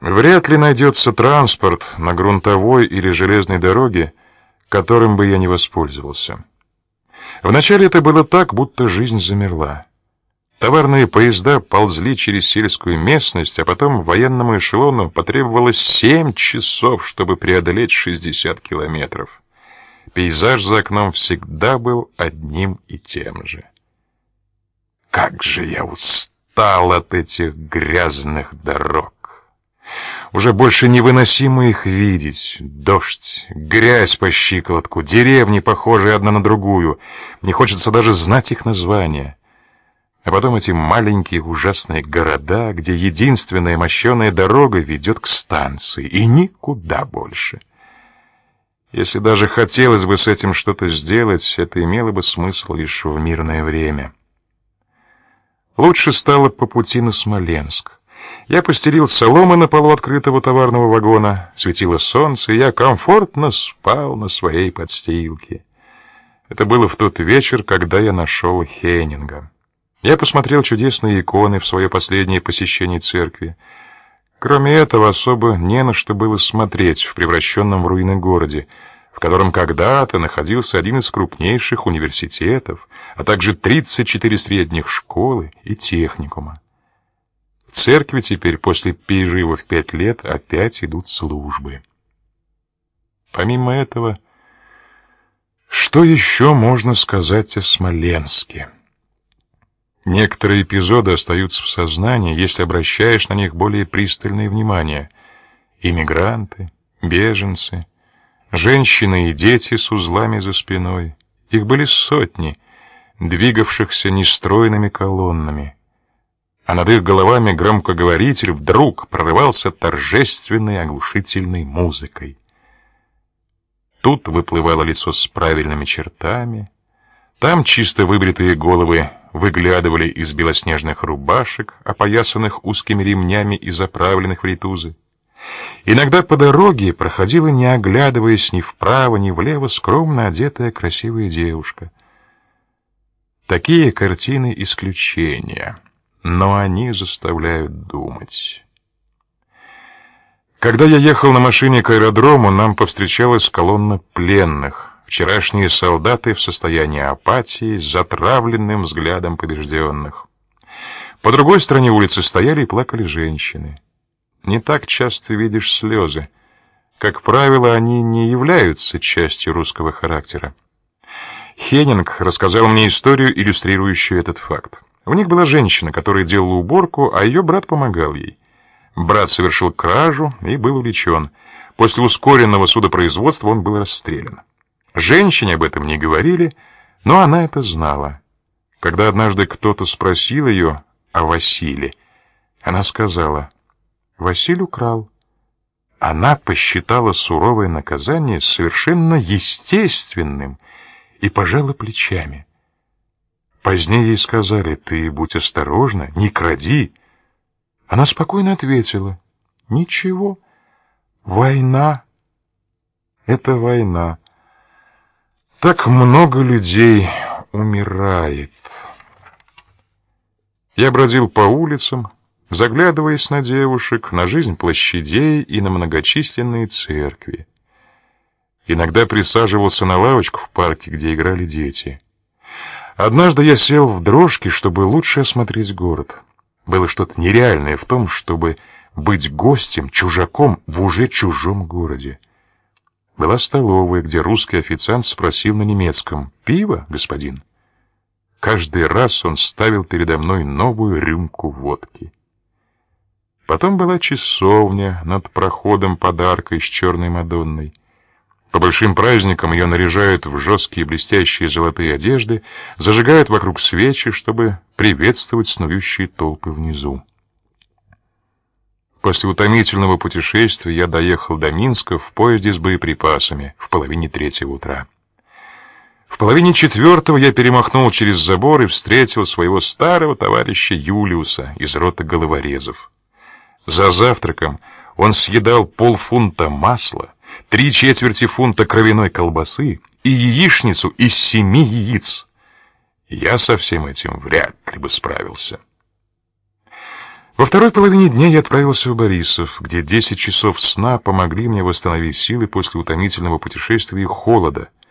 Вряд ли найдется транспорт на грунтовой или железной дороге, которым бы я не воспользовался. Вначале это было так, будто жизнь замерла. Товарные поезда ползли через сельскую местность, а потом военному эшелону потребовалось семь часов, чтобы преодолеть 60 километров. Пейзаж за окном всегда был одним и тем же. Как же я устал от этих грязных дорог! Уже больше невыносимо их видеть. Дождь, грязь по щиколотку, деревни, похожие одна на другую. Не хочется даже знать их названия. А потом эти маленькие ужасные города, где единственная мощеная дорога ведет к станции, и никуда больше. Если даже хотелось бы с этим что-то сделать, это имело бы смысл лишь в мирное время. Лучше стало по пути на Смоленск. Я постелил соломы на полу открытого товарного вагона, светило солнце, и я комфортно спал на своей подстилке. Это было в тот вечер, когда я нашел Хеннинга. Я посмотрел чудесные иконы в свое последнее посещение церкви. Кроме этого, особо не на что было смотреть в превращенном в руины городе, в котором когда-то находился один из крупнейших университетов, а также 34 средних школы и техникума. В церкви теперь после перерыва в пять лет опять идут службы. Помимо этого, что еще можно сказать о Смоленске? Некоторые эпизоды остаются в сознании, если обращаешь на них более пристальное внимание. Иммигранты, беженцы, женщины и дети с узлами за спиной. Их были сотни, двигавшихся нестройными колоннами а над их головами громкоговоритель вдруг прорывался торжественной оглушительной музыкой. Тут выплывало лицо с правильными чертами, там чисто выбритые головы выглядывали из белоснежных рубашек, опоясанных узкими ремнями и заправленных в ритузы. Иногда по дороге проходила, не оглядываясь ни вправо, ни влево, скромно одетая красивая девушка. Такие картины исключения но они заставляют думать. Когда я ехал на машине к аэродрому, нам повстречалась колонна пленных, вчерашние солдаты в состоянии апатии, с затравленным взглядом побежденных. По другой стороне улицы стояли и плакали женщины. Не так часто видишь слезы. Как правило, они не являются частью русского характера. Хеннинг рассказал мне историю, иллюстрирующую этот факт. У них была женщина, которая делала уборку, а ее брат помогал ей. Брат совершил кражу и был увлечен. После ускоренного судопроизводства он был расстрелян. Женщине об этом не говорили, но она это знала. Когда однажды кто-то спросил ее о Василе, она сказала: "Василь украл". Она посчитала суровое наказание совершенно естественным и пожала плечами. Позднее ей сказали, ты будь осторожна, не кради. Она спокойно ответила, ничего, война — это война. Так много людей умирает. Я бродил по улицам, заглядываясь на девушек, на жизнь площадей и на многочисленные церкви. Иногда присаживался на лавочку в парке, где играли дети. Однажды я сел в дрожки, чтобы лучше осмотреть город. Было что-то нереальное в том, чтобы быть гостем, чужаком в уже чужом городе. Была столовая, где русский официант спросил на немецком «Пиво, господин?». Каждый раз он ставил передо мной новую рюмку водки. Потом была часовня над проходом подаркой с черной Мадонной. По большим праздникам ее наряжают в жесткие блестящие золотые одежды, зажигают вокруг свечи, чтобы приветствовать снующие толпы внизу. После утомительного путешествия я доехал до Минска в поезде с боеприпасами в половине третьего утра. В половине четвертого я перемахнул через забор и встретил своего старого товарища Юлиуса из роты головорезов. За завтраком он съедал полфунта масла, три четверти фунта кровяной колбасы и яичницу из семи яиц. Я со всем этим вряд ли бы справился. Во второй половине дня я отправился в Борисов, где 10 часов сна помогли мне восстановить силы после утомительного путешествия и холода.